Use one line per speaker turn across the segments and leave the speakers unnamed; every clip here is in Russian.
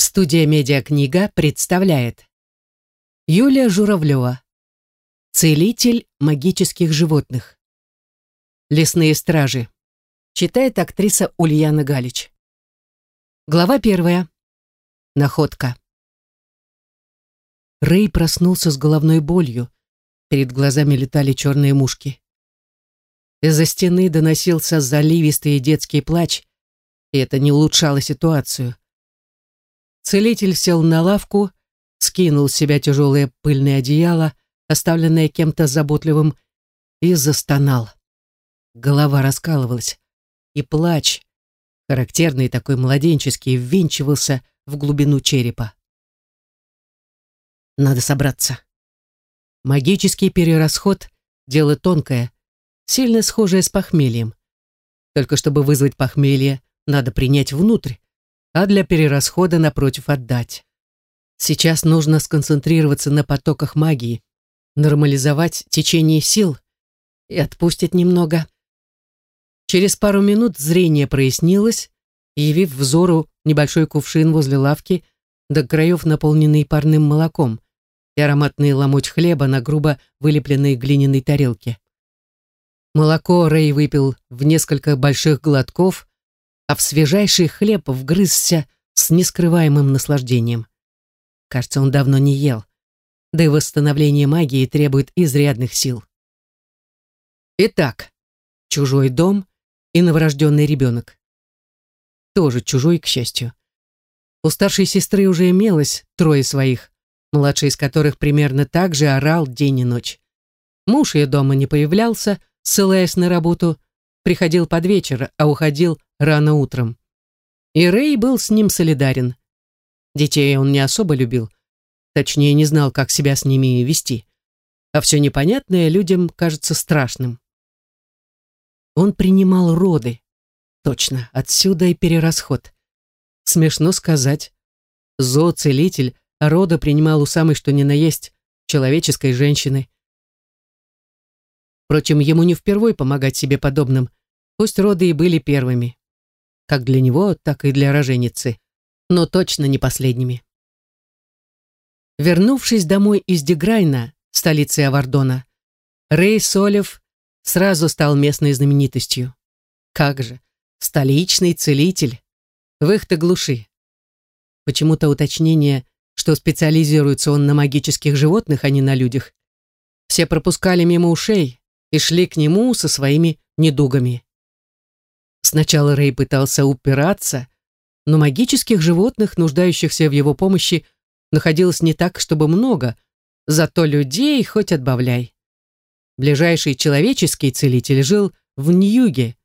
Студия «Медиакнига» представляет Юлия Журавлева Целитель магических животных Лесные стражи Читает актриса Ульяна Галич Глава первая Находка Рэй проснулся с головной болью. Перед глазами летали черные мушки. Из-за стены доносился заливистый детский плач, и это не улучшало ситуацию. Целитель сел на лавку, скинул с себя тяжелое пыльное одеяло, оставленное кем-то заботливым, и застонал. Голова раскалывалась, и плач, характерный такой младенческий, ввинчивался в глубину черепа. Надо собраться. Магический перерасход — дело тонкое, сильно схожее с похмельем. Только чтобы вызвать похмелье, надо принять внутрь, а для перерасхода, напротив, отдать. Сейчас нужно сконцентрироваться на потоках магии, нормализовать течение сил и отпустить немного. Через пару минут зрение прояснилось, явив взору небольшой кувшин возле лавки, до краев наполненный парным молоком и ароматный ломоть хлеба на грубо вылепленной глиняной тарелке. Молоко Рэй выпил в несколько больших глотков, а в свежайший хлеб вгрызся с нескрываемым наслаждением. Кажется, он давно не ел, да и восстановление магии требует изрядных сил. Итак, чужой дом и новорожденный ребенок. Тоже чужой, к счастью. У старшей сестры уже имелось трое своих, младший из которых примерно так же орал день и ночь. Муж ее дома не появлялся, ссылаясь на работу, приходил под вечер, а уходил рано утром. И Рэй был с ним солидарен. Детей он не особо любил, точнее не знал, как себя с ними вести. А все непонятное людям кажется страшным. Он принимал роды. Точно, отсюда и перерасход. Смешно сказать. Зооцелитель рода принимал у самой что ни на есть человеческой женщины. Впрочем, ему не впервой помогать себе подобным, пусть роды и были первыми как для него, так и для роженицы, но точно не последними. Вернувшись домой из Деграйна, столицы Авардона, Рэй Солев сразу стал местной знаменитостью. Как же, столичный целитель, в их-то глуши. Почему-то уточнение, что специализируется он на магических животных, а не на людях, все пропускали мимо ушей и шли к нему со своими недугами. Сначала Рэй пытался упираться, но магических животных, нуждающихся в его помощи, находилось не так, чтобы много, зато людей хоть отбавляй. Ближайший человеческий целитель жил в Ньюге,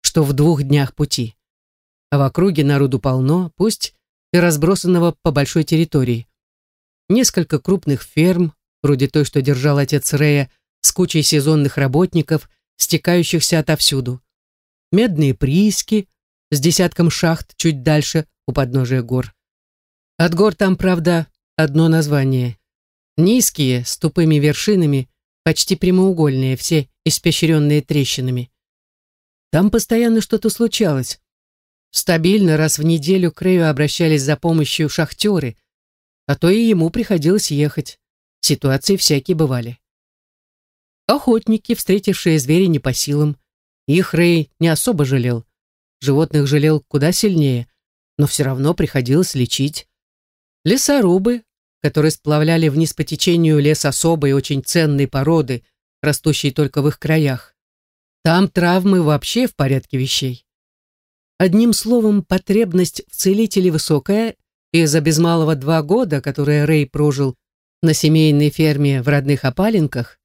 что в двух днях пути. А в округе народу полно, пусть и разбросанного по большой территории. Несколько крупных ферм, вроде той, что держал отец Рэя, с кучей сезонных работников, стекающихся отовсюду медные прииски с десятком шахт чуть дальше у подножия гор. От гор там, правда, одно название. Низкие, с тупыми вершинами, почти прямоугольные, все испещренные трещинами. Там постоянно что-то случалось. Стабильно раз в неделю к Рэю обращались за помощью шахтеры, а то и ему приходилось ехать. Ситуации всякие бывали. Охотники, встретившие зверя не по силам, их Рэй не особо жалел. Животных жалел куда сильнее, но все равно приходилось лечить. Лесорубы, которые сплавляли вниз по течению лес особой очень ценной породы, растущей только в их краях. Там травмы вообще в порядке вещей. Одним словом, потребность в целителе высокая, и за без малого два года, которые Рэй прожил на семейной ферме в родных опалинках,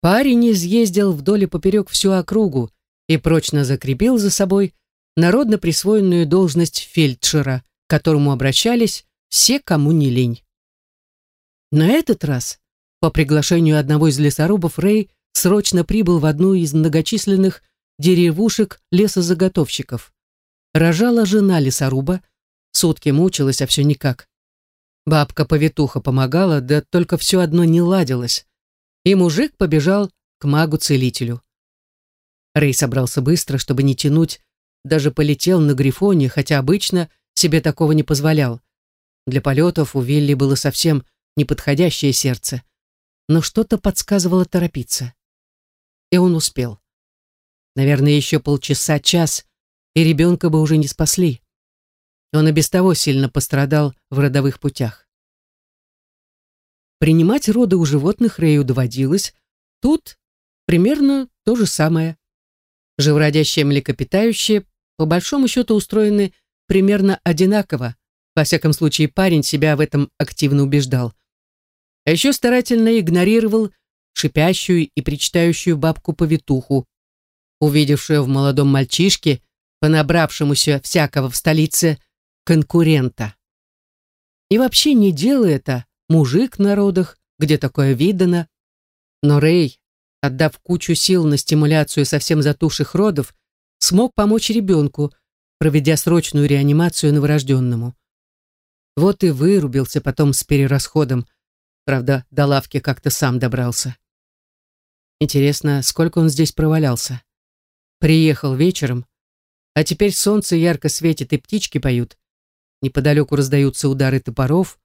парень изъездил вдоль и поперек всю округу, и прочно закрепил за собой народно присвоенную должность фельдшера, к которому обращались все, кому не лень. На этот раз, по приглашению одного из лесорубов, Рэй срочно прибыл в одну из многочисленных деревушек лесозаготовщиков. Рожала жена лесоруба, сутки мучилась, а все никак. Бабка-повитуха помогала, да только все одно не ладилось. И мужик побежал к магу-целителю. Рэй собрался быстро, чтобы не тянуть, даже полетел на Грифоне, хотя обычно себе такого не позволял. Для полетов у Вилли было совсем неподходящее сердце, но что-то подсказывало торопиться. И он успел. Наверное, еще полчаса-час, и ребенка бы уже не спасли. Он и без того сильно пострадал в родовых путях. Принимать роды у животных Рэю доводилось. Тут примерно то же самое. Живородящие млекопитающие по большому счету устроены примерно одинаково. Во всяком случае, парень себя в этом активно убеждал. А еще старательно игнорировал шипящую и причитающую бабку-повитуху, увидевшую в молодом мальчишке, понабравшемуся всякого в столице, конкурента. И вообще не делай это, мужик в народах, где такое видано. Но Рэй, отдав кучу сил на стимуляцию совсем затухших родов, смог помочь ребенку, проведя срочную реанимацию новорожденному. Вот и вырубился потом с перерасходом, правда, до лавки как-то сам добрался. Интересно, сколько он здесь провалялся? Приехал вечером, а теперь солнце ярко светит и птички поют. Неподалеку раздаются удары топоров,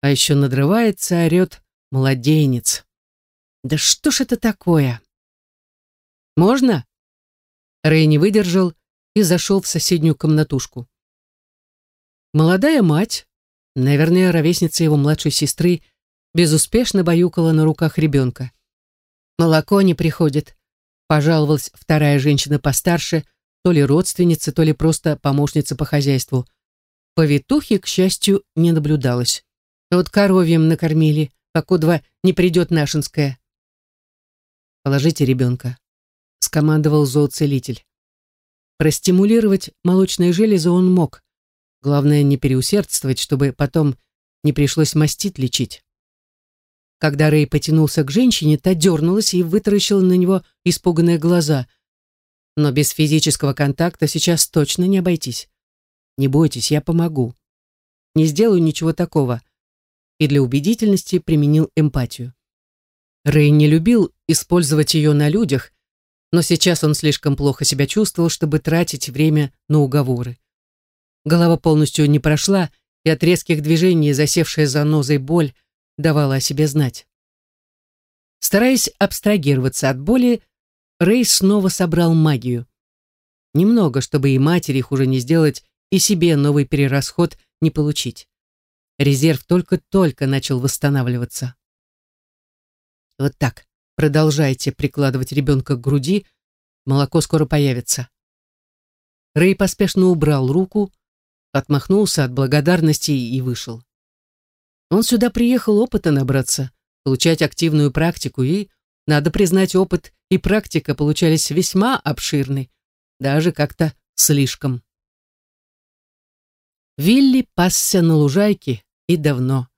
а еще надрывается, орет младенец. Да что ж это такое? Можно? Рэй не выдержал и зашел в соседнюю комнатушку. Молодая мать, наверное, ровесница его младшей сестры, безуспешно баюкала на руках ребенка. «Молоко не приходит», — пожаловалась вторая женщина постарше, то ли родственница, то ли просто помощница по хозяйству. Повитухи, к счастью, не наблюдалось. Вот коровьем накормили, покудва не придет нашинская. «Положите ребенка», — скомандовал зооцелитель. Простимулировать молочные железы он мог. Главное, не переусердствовать, чтобы потом не пришлось мастит лечить. Когда Рэй потянулся к женщине, та дернулась и вытаращила на него испуганные глаза. Но без физического контакта сейчас точно не обойтись. Не бойтесь, я помогу. Не сделаю ничего такого и для убедительности применил эмпатию. Рэй не любил использовать ее на людях, но сейчас он слишком плохо себя чувствовал, чтобы тратить время на уговоры. Голова полностью не прошла, и от резких движений, засевшая за нозой боль, давала о себе знать. Стараясь абстрагироваться от боли, Рэй снова собрал магию. Немного, чтобы и матери хуже не сделать, и себе новый перерасход не получить. Резерв только-только начал восстанавливаться. Вот так. Продолжайте прикладывать ребенка к груди, молоко скоро появится. Рэй поспешно убрал руку, отмахнулся от благодарности и вышел. Он сюда приехал опыта набраться, получать активную практику, и, надо признать, опыт и практика получались весьма обширны, даже как-то слишком. Вилли пасся на лужайке, и давно.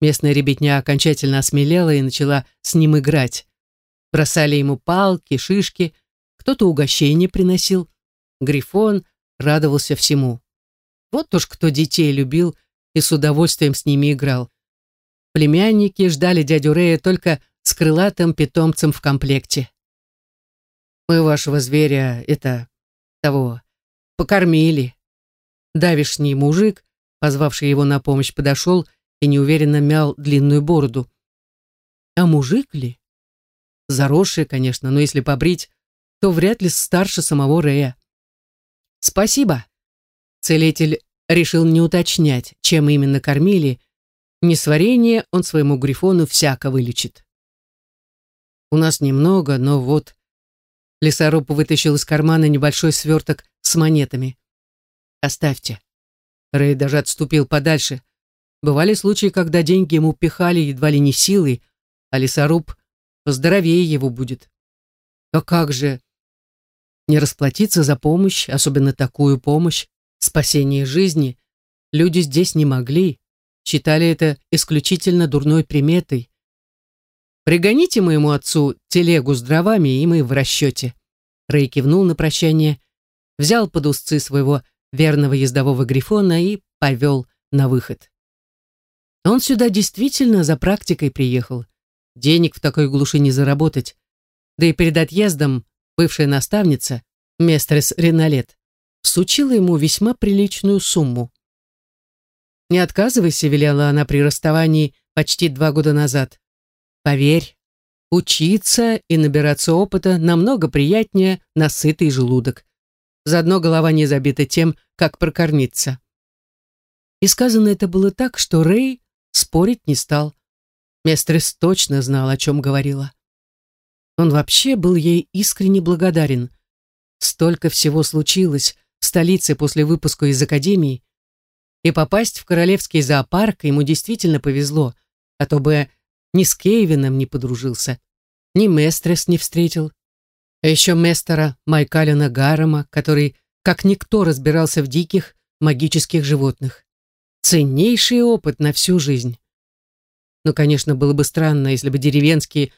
Местная ребятня окончательно осмелела и начала с ним играть. Бросали ему палки, шишки, кто-то угощение приносил. Грифон радовался всему. Вот уж кто детей любил и с удовольствием с ними играл. Племянники ждали дядю Рея только с крылатым питомцем в комплекте. «Мы вашего зверя, это, того, покормили». Давишний мужик позвавший его на помощь, подошел и неуверенно мял длинную бороду. А мужик ли? Заросший, конечно, но если побрить, то вряд ли старше самого Рея. «Спасибо!» Целитель решил не уточнять, чем именно кормили. Несварение он своему грифону всяко вылечит. «У нас немного, но вот...» Лесоруб вытащил из кармана небольшой сверток с монетами. «Оставьте. Рэй даже отступил подальше. Бывали случаи, когда деньги ему пихали едва ли не силой, а лесоруб поздоровее его будет. А как же? Не расплатиться за помощь, особенно такую помощь, спасение жизни, люди здесь не могли, считали это исключительно дурной приметой. «Пригоните моему отцу телегу с дровами, и мы в расчете». Рэй кивнул на прощание, взял под узцы своего верного ездового грифона и повел на выход. Он сюда действительно за практикой приехал. Денег в такой глуши не заработать. Да и перед отъездом бывшая наставница, местрес Ренолет, всучила ему весьма приличную сумму. Не отказывайся, велела она при расставании почти два года назад. Поверь, учиться и набираться опыта намного приятнее на сытый желудок. Заодно голова не забита тем, как прокормиться. И сказано это было так, что Рэй спорить не стал. Местрес точно знал, о чем говорила. Он вообще был ей искренне благодарен. Столько всего случилось в столице после выпуска из академии, и попасть в королевский зоопарк ему действительно повезло, а то бы ни с Кейвином не подружился, ни Местрес не встретил, а еще Местера Майкалина Гарома, который как никто разбирался в диких магических животных. Ценнейший опыт на всю жизнь. Но, конечно, было бы странно, если бы деревенские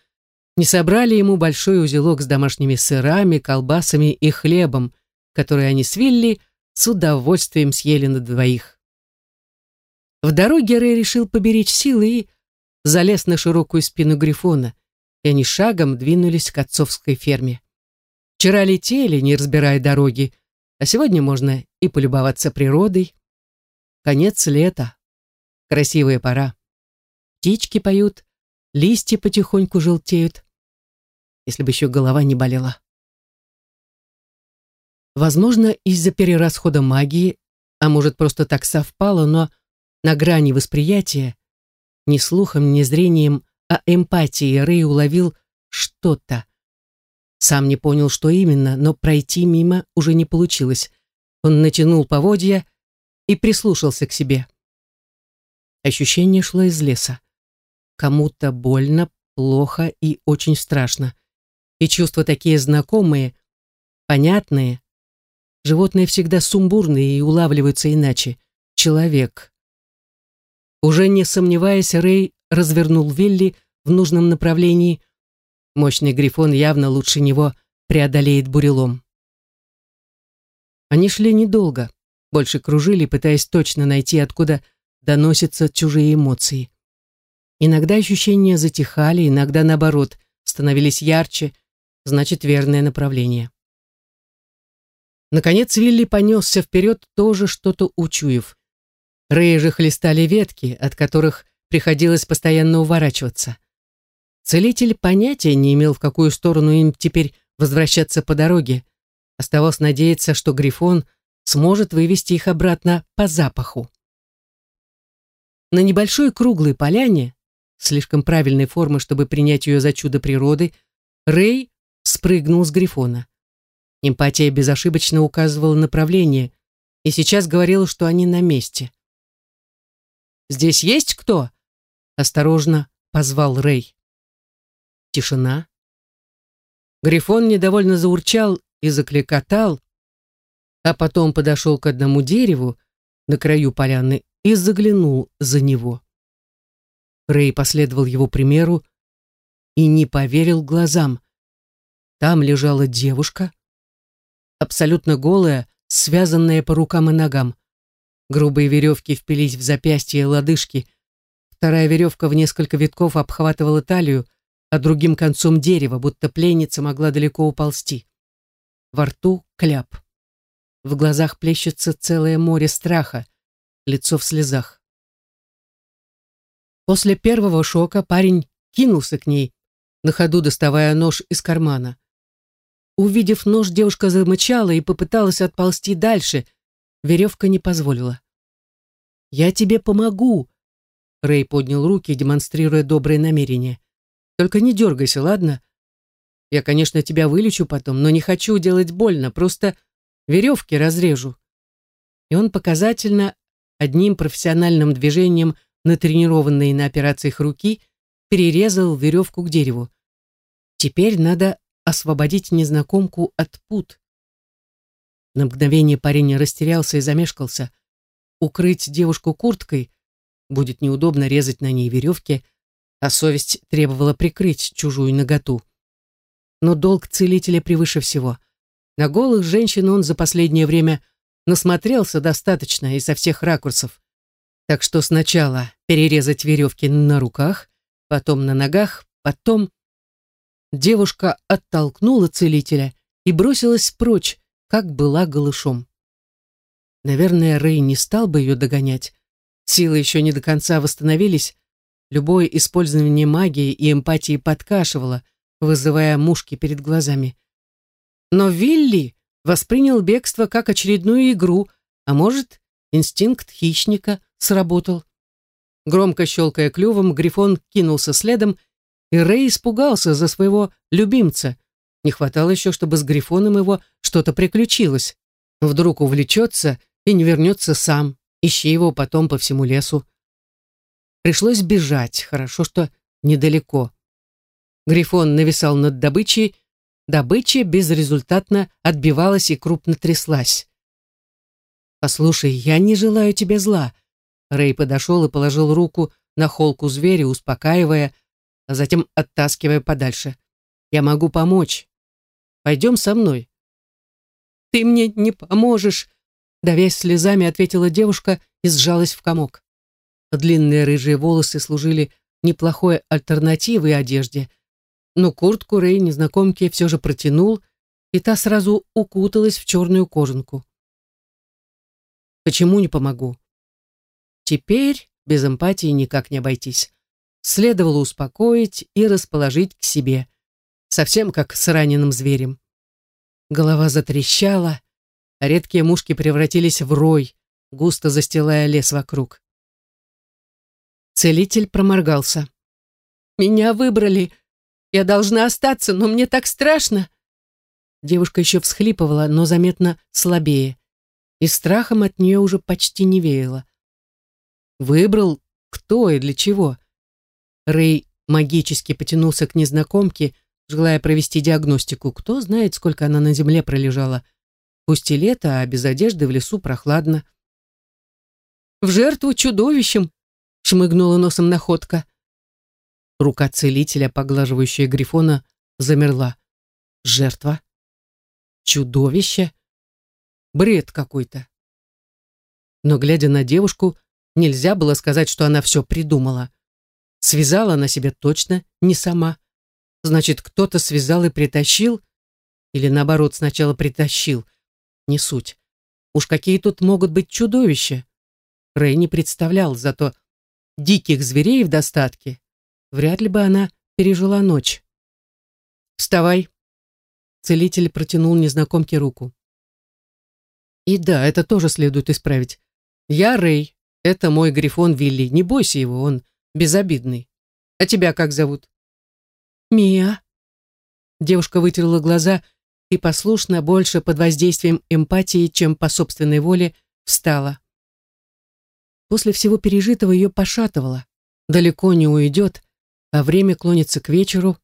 не собрали ему большой узелок с домашними сырами, колбасами и хлебом, который они с Вилли с удовольствием съели на двоих. В дороге Рэй решил поберечь силы и залез на широкую спину Грифона, и они шагом двинулись к отцовской ферме. Вчера летели, не разбирая дороги, а сегодня можно и полюбоваться природой. Конец лета. Красивая пора. Птички поют, листья потихоньку желтеют. Если бы еще голова не болела. Возможно, из-за перерасхода магии, а может, просто так совпало, но на грани восприятия, ни слухом, ни зрением, а эмпатией Рэй уловил что-то. Сам не понял, что именно, но пройти мимо уже не получилось. Он натянул поводья и прислушался к себе. Ощущение шло из леса. Кому-то больно, плохо и очень страшно. И чувства такие знакомые, понятные. Животные всегда сумбурные и улавливаются иначе. Человек. Уже не сомневаясь, Рэй развернул Вилли в нужном направлении. Мощный грифон явно лучше него преодолеет бурелом. Они шли недолго, больше кружили, пытаясь точно найти, откуда доносятся чужие эмоции. Иногда ощущения затихали, иногда, наоборот, становились ярче, значит, верное направление. Наконец Вилли понесся вперед, тоже что-то учуяв. Рэи же хлестали ветки, от которых приходилось постоянно уворачиваться. Целитель понятия не имел, в какую сторону им теперь возвращаться по дороге. Оставалось надеяться, что Грифон сможет вывести их обратно по запаху. На небольшой круглой поляне, слишком правильной формы, чтобы принять ее за чудо природы, Рэй спрыгнул с грифона. Эмпатия безошибочно указывала направление и сейчас говорила, что они на месте. «Здесь есть кто?» — осторожно позвал Рэй. Тишина. Грифон недовольно заурчал и закликотал, а потом подошел к одному дереву на краю поляны и заглянул за него. Рэй последовал его примеру и не поверил глазам. Там лежала девушка, абсолютно голая, связанная по рукам и ногам. Грубые веревки впились в запястья и лодыжки. Вторая веревка в несколько витков обхватывала талию, а другим концом дерева, будто пленница могла далеко уползти. Во рту кляп. В глазах плещется целое море страха, лицо в слезах. После первого шока парень кинулся к ней, на ходу доставая нож из кармана. Увидев нож, девушка замычала и попыталась отползти дальше. Веревка не позволила. «Я тебе помогу!» Рэй поднял руки, демонстрируя доброе намерение. «Только не дергайся, ладно? Я, конечно, тебя вылечу потом, но не хочу делать больно, просто веревки разрежу». И он показательно одним профессиональным движением – натренированные на операциях руки, перерезал веревку к дереву. Теперь надо освободить незнакомку от пут. На мгновение парень растерялся и замешкался. Укрыть девушку курткой будет неудобно резать на ней веревки, а совесть требовала прикрыть чужую наготу. Но долг целителя превыше всего. На голых женщин он за последнее время насмотрелся достаточно и со всех ракурсов. Так что сначала перерезать веревки на руках, потом на ногах, потом... Девушка оттолкнула целителя и бросилась прочь, как была голышом. Наверное, Рэй не стал бы ее догонять. Силы еще не до конца восстановились, любое использование магии и эмпатии подкашивало, вызывая мушки перед глазами. Но Вилли воспринял бегство как очередную игру, а может, инстинкт хищника сработал. Громко щелкая клювом, Грифон кинулся следом, и Рэй испугался за своего любимца. Не хватало еще, чтобы с Грифоном его что-то приключилось. Вдруг увлечется и не вернется сам. Ищи его потом по всему лесу. Пришлось бежать, хорошо, что недалеко. Грифон нависал над добычей, добыча безрезультатно отбивалась и крупно тряслась. «Послушай, я не желаю тебе зла». Рэй подошел и положил руку на холку зверя, успокаивая, а затем оттаскивая подальше. «Я могу помочь. Пойдем со мной». «Ты мне не поможешь», давясь слезами, ответила девушка и сжалась в комок. Длинные рыжие волосы служили неплохой альтернативой одежде, но куртку Рэй незнакомке все же протянул, и та сразу укуталась в черную кожанку. Почему не помогу? Теперь без эмпатии никак не обойтись. Следовало успокоить и расположить к себе, совсем как с раненым зверем. Голова затрещала, а редкие мушки превратились в рой, густо застилая лес вокруг. Целитель проморгался. «Меня выбрали. Я должна остаться, но мне так страшно». Девушка еще всхлипывала, но заметно слабее. И страхом от нее уже почти не веяло. Выбрал кто и для чего? Рэй магически потянулся к незнакомке, желая провести диагностику. Кто знает, сколько она на земле пролежала. Пусть и лето, а без одежды в лесу прохладно. «В жертву чудовищем!» — шмыгнула носом находка. Рука целителя, поглаживающая Грифона, замерла. Жертва? Чудовище? Бред какой-то. Но, глядя на девушку, нельзя было сказать, что она все придумала. Связала она себя точно не сама. Значит, кто-то связал и притащил? Или наоборот, сначала притащил? Не суть. Уж какие тут могут быть чудовища? Рэй не представлял, зато диких зверей в достатке. Вряд ли бы она пережила ночь. «Вставай!» Целитель протянул незнакомке руку. И да, это тоже следует исправить. Я Рэй, это мой грифон Вилли. Не бойся его, он безобидный. А тебя как зовут? Мия. Девушка вытерла глаза и послушно, больше под воздействием эмпатии, чем по собственной воле, встала. После всего пережитого ее пошатывало. Далеко не уйдет, а время клонится к вечеру.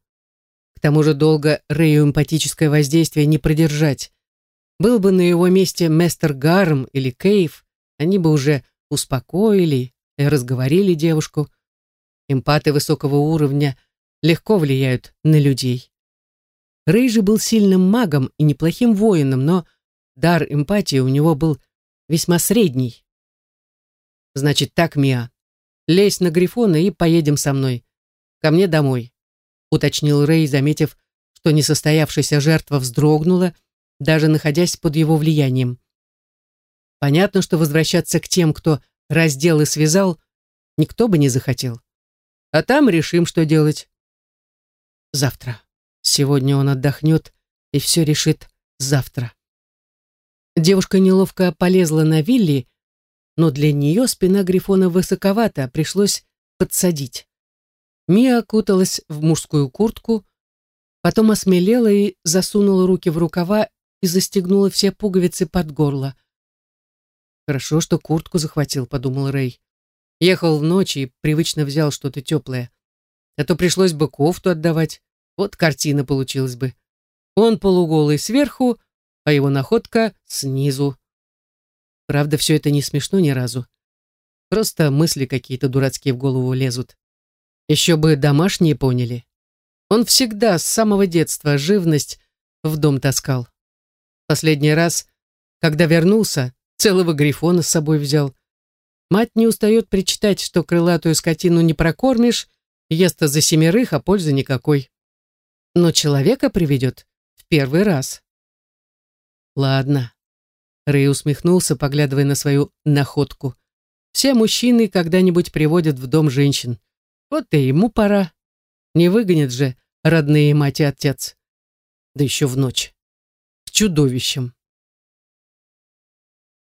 К тому же долго Рэю эмпатическое воздействие не продержать. Был бы на его месте Местер Гарм или Кейв, они бы уже успокоили и разговорили девушку. Эмпаты высокого уровня легко влияют на людей. Рэй же был сильным магом и неплохим воином, но дар эмпатии у него был весьма средний. Значит так, Миа, лезь на Грифона и поедем со мной. Ко мне домой, уточнил Рэй, заметив, что несостоявшаяся жертва вздрогнула, даже находясь под его влиянием. Понятно, что возвращаться к тем, кто раздел и связал, никто бы не захотел. А там решим, что делать. Завтра. Сегодня он отдохнет и все решит завтра. Девушка неловко полезла на Вилли, но для нее спина Грифона высоковата, пришлось подсадить. Мия окуталась в мужскую куртку, потом осмелела и засунула руки в рукава и застегнула все пуговицы под горло. «Хорошо, что куртку захватил», — подумал Рэй. Ехал в ночь и привычно взял что-то теплое. А то пришлось бы кофту отдавать. Вот картина получилась бы. Он полуголый сверху, а его находка снизу. Правда, все это не смешно ни разу. Просто мысли какие-то дурацкие в голову лезут. Еще бы домашние поняли. Он всегда с самого детства живность в дом таскал. Последний раз, когда вернулся, целого грифона с собой взял. Мать не устает причитать, что крылатую скотину не прокормишь, ест за семерых, а пользы никакой. Но человека приведет в первый раз. Ладно. Рэй усмехнулся, поглядывая на свою находку. Все мужчины когда-нибудь приводят в дом женщин. Вот и ему пора. Не выгонят же родные мать и отец. Да еще в ночь. С чудовищем.